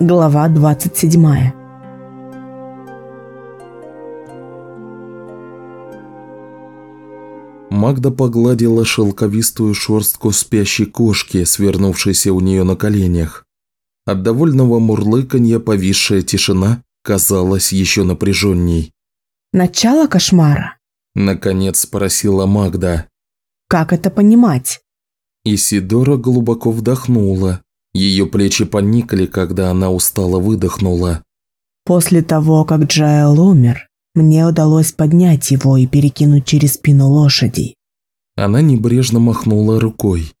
Глава 27 Магда погладила шелковистую шерстку спящей кошки, свернувшейся у нее на коленях. От довольного мурлыканья повисшая тишина казалась еще напряженней. «Начало кошмара?» – наконец спросила Магда. «Как это понимать?» Исидора глубоко вдохнула. Ее плечи поникли, когда она устало выдохнула. «После того, как Джаэл умер, мне удалось поднять его и перекинуть через спину лошади». Она небрежно махнула рукой.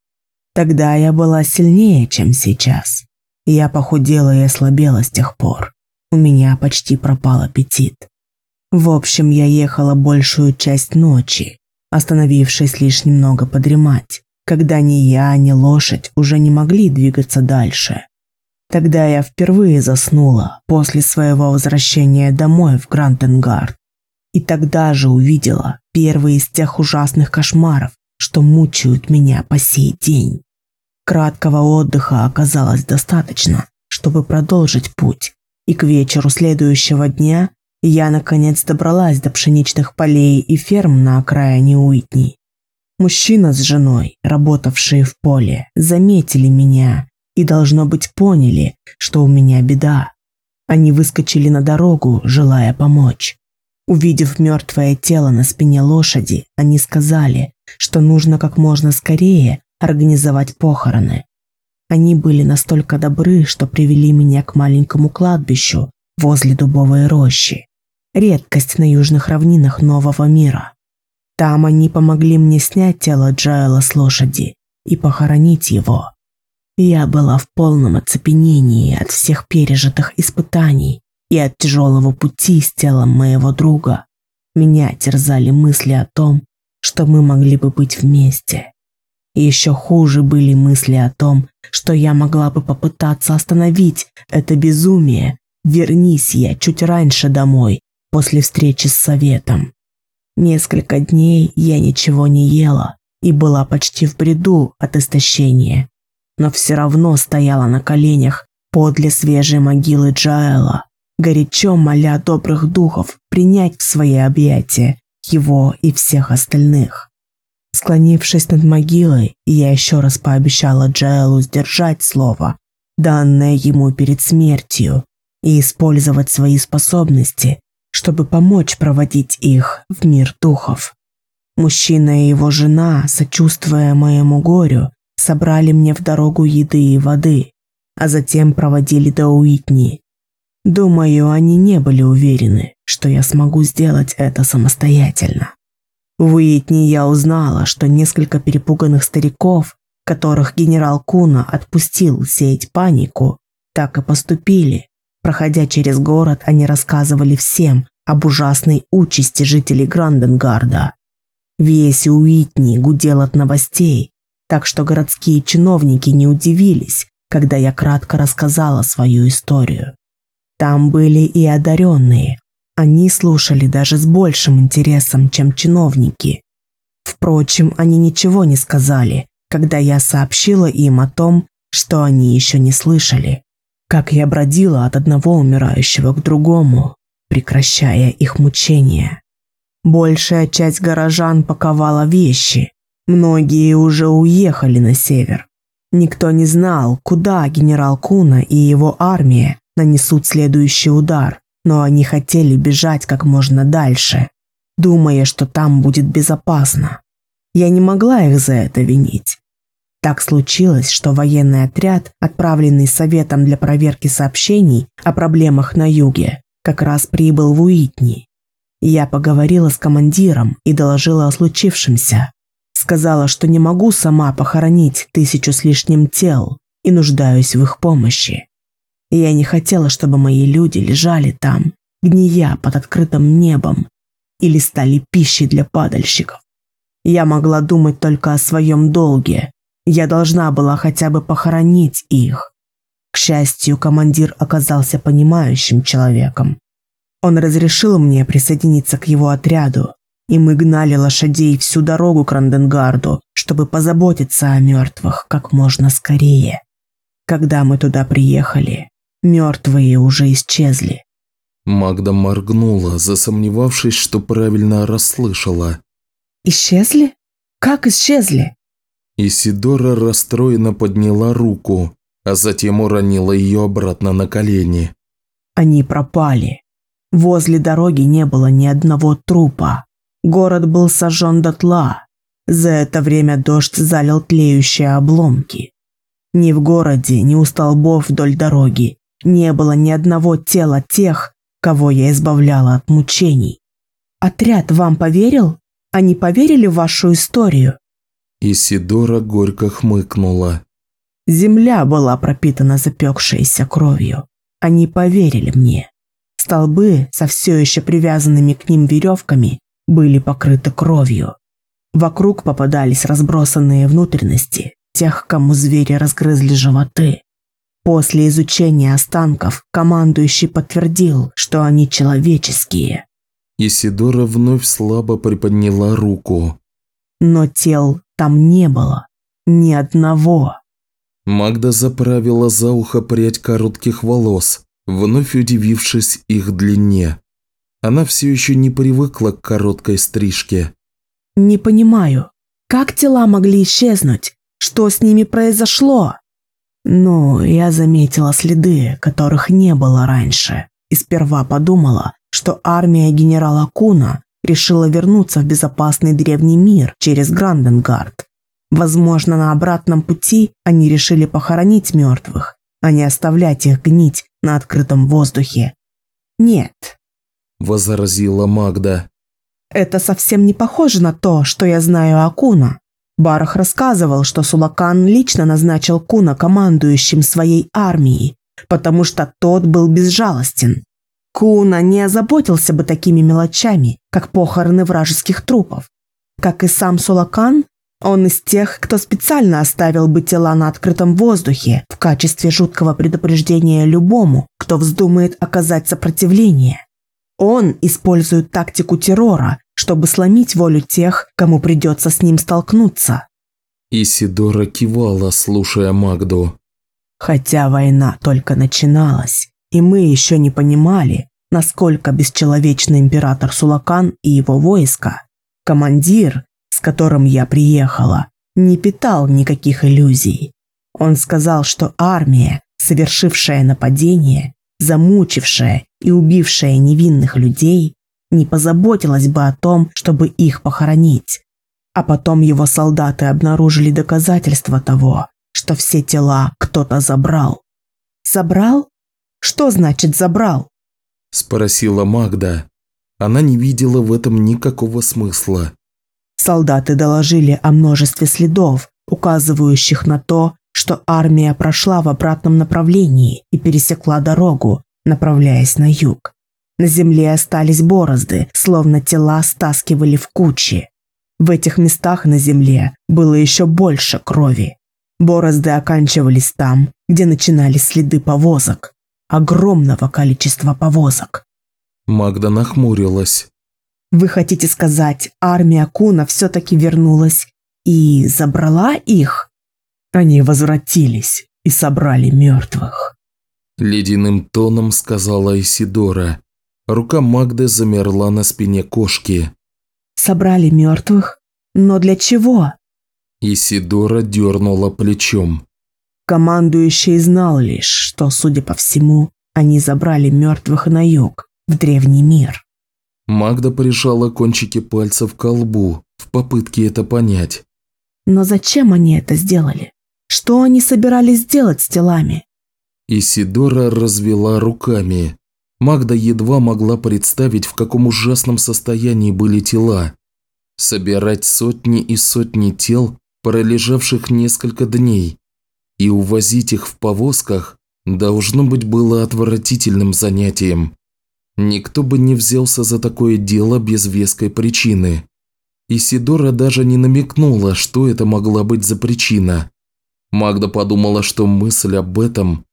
«Тогда я была сильнее, чем сейчас. Я похудела и ослабела с тех пор. У меня почти пропал аппетит. В общем, я ехала большую часть ночи, остановившись лишь немного подремать когда ни я, ни лошадь уже не могли двигаться дальше. Тогда я впервые заснула после своего возвращения домой в Грантенгард. И тогда же увидела первый из тех ужасных кошмаров, что мучают меня по сей день. Краткого отдыха оказалось достаточно, чтобы продолжить путь, и к вечеру следующего дня я наконец добралась до пшеничных полей и ферм на окраине Уитни. Мужчина с женой, работавшие в поле, заметили меня и, должно быть, поняли, что у меня беда. Они выскочили на дорогу, желая помочь. Увидев мертвое тело на спине лошади, они сказали, что нужно как можно скорее организовать похороны. Они были настолько добры, что привели меня к маленькому кладбищу возле дубовой рощи. Редкость на южных равнинах Нового мира. Там они помогли мне снять тело Джаэла с лошади и похоронить его. Я была в полном оцепенении от всех пережитых испытаний и от тяжелого пути с телом моего друга. Меня терзали мысли о том, что мы могли бы быть вместе. Еще хуже были мысли о том, что я могла бы попытаться остановить это безумие. Вернись я чуть раньше домой, после встречи с советом. Несколько дней я ничего не ела и была почти в бреду от истощения, но все равно стояла на коленях подле свежей могилы Джаэла, горячо моля добрых духов принять в свои объятия его и всех остальных. Склонившись над могилой, я еще раз пообещала Джаэлу сдержать слово, данное ему перед смертью, и использовать свои способности чтобы помочь проводить их в мир духов. Мужчина и его жена, сочувствуя моему горю, собрали мне в дорогу еды и воды, а затем проводили до Уитни. Думаю, они не были уверены, что я смогу сделать это самостоятельно. В Уитни я узнала, что несколько перепуганных стариков, которых генерал Куна отпустил сеять панику, так и поступили, Проходя через город, они рассказывали всем об ужасной участи жителей Гранденгарда. Весь Уитни гудел от новостей, так что городские чиновники не удивились, когда я кратко рассказала свою историю. Там были и одаренные. Они слушали даже с большим интересом, чем чиновники. Впрочем, они ничего не сказали, когда я сообщила им о том, что они еще не слышали как я бродила от одного умирающего к другому, прекращая их мучения. Большая часть горожан паковала вещи, многие уже уехали на север. Никто не знал, куда генерал Куна и его армия нанесут следующий удар, но они хотели бежать как можно дальше, думая, что там будет безопасно. Я не могла их за это винить. Так случилось, что военный отряд, отправленный Советом для проверки сообщений о проблемах на юге, как раз прибыл в Уитни. Я поговорила с командиром и доложила о случившемся. Сказала, что не могу сама похоронить тысячу с лишним тел и нуждаюсь в их помощи. Я не хотела, чтобы мои люди лежали там, гния под открытым небом, или стали пищей для падальщиков. Я могла думать только о своем долге, я должна была хотя бы похоронить их. К счастью, командир оказался понимающим человеком. Он разрешил мне присоединиться к его отряду, и мы гнали лошадей всю дорогу к Ранденгарду, чтобы позаботиться о мертвых как можно скорее. Когда мы туда приехали, Мертвые уже исчезли. Магда моргнула, засомневавшись, что правильно расслышала. Исчезли? Как исчезли? Исидора расстроенно подняла руку, а затем уронила ее обратно на колени. Они пропали. Возле дороги не было ни одного трупа. Город был сожжен дотла. За это время дождь залил тлеющие обломки. Ни в городе, ни у столбов вдоль дороги не было ни одного тела тех, кого я избавляла от мучений. Отряд вам поверил? Они поверили в вашу историю? Исидора горько хмыкнула. Земля была пропитана запекшейся кровью. Они поверили мне. Столбы со все еще привязанными к ним веревками были покрыты кровью. Вокруг попадались разбросанные внутренности тех, кому звери разгрызли животы. После изучения останков командующий подтвердил, что они человеческие. Исидора вновь слабо приподняла руку. Но тел там не было. Ни одного. Магда заправила за ухо прядь коротких волос, вновь удивившись их длине. Она все еще не привыкла к короткой стрижке. «Не понимаю, как тела могли исчезнуть? Что с ними произошло?» «Ну, я заметила следы, которых не было раньше, и сперва подумала, что армия генерала Куна решила вернуться в безопасный древний мир через Гранденгард. Возможно, на обратном пути они решили похоронить мертвых, а не оставлять их гнить на открытом воздухе. «Нет», – возразила Магда. «Это совсем не похоже на то, что я знаю о Куна. Барах рассказывал, что Сулакан лично назначил Куна командующим своей армией, потому что тот был безжалостен. Куна не озаботился бы такими мелочами, как похороны вражеских трупов. Как и сам Сулакан, он из тех, кто специально оставил бы тела на открытом воздухе в качестве жуткого предупреждения любому, кто вздумает оказать сопротивление. Он использует тактику террора, чтобы сломить волю тех, кому придется с ним столкнуться. Исидора кивала, слушая Магду. Хотя война только начиналась, и мы еще не понимали, насколько бесчеловечный император Сулакан и его войско. Командир, с которым я приехала, не питал никаких иллюзий. Он сказал, что армия, совершившая нападение, замучившая и убившая невинных людей, не позаботилась бы о том, чтобы их похоронить. А потом его солдаты обнаружили доказательства того, что все тела кто-то забрал. Забрал? Что значит забрал? Спросила Магда. Она не видела в этом никакого смысла. Солдаты доложили о множестве следов, указывающих на то, что армия прошла в обратном направлении и пересекла дорогу, направляясь на юг. На земле остались борозды, словно тела стаскивали в кучи. В этих местах на земле было еще больше крови. Борозды оканчивались там, где начинались следы повозок. Огромного количества повозок. Магда нахмурилась. Вы хотите сказать, армия Куна все-таки вернулась и забрала их? Они возвратились и собрали мертвых. Ледяным тоном сказала Исидора. Рука Магды замерла на спине кошки. Собрали мертвых? Но для чего? Исидора дернула плечом. Командующий знал лишь, что, судя по всему, они забрали мертвых на юг, в древний мир. Магда прижала кончики пальцев к колбу в попытке это понять. Но зачем они это сделали? Что они собирались сделать с телами? Исидора развела руками. Магда едва могла представить, в каком ужасном состоянии были тела. Собирать сотни и сотни тел, пролежавших несколько дней, и увозить их в повозках, должно быть было отвратительным занятием. Никто бы не взялся за такое дело без веской причины. Исидора даже не намекнула, что это могла быть за причина. Магда подумала, что мысль об этом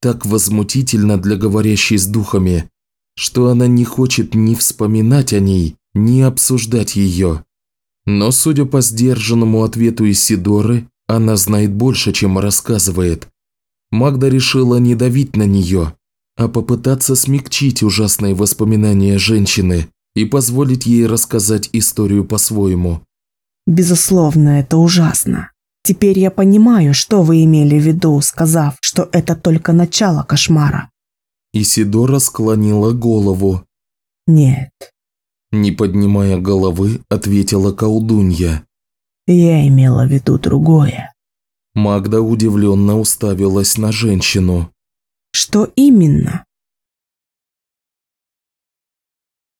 так возмутительна для говорящей с духами, что она не хочет ни вспоминать о ней, ни обсуждать ее. Но, судя по сдержанному ответу Исидоры, она знает больше, чем рассказывает. Магда решила не давить на нее, а попытаться смягчить ужасные воспоминания женщины и позволить ей рассказать историю по-своему. Безусловно, это ужасно. Теперь я понимаю, что вы имели в виду, сказав, что это только начало кошмара. Исидора склонила голову. Нет, Не поднимая головы, ответила колдунья. Я имела в виду другое. Магда удивленно уставилась на женщину. Что именно?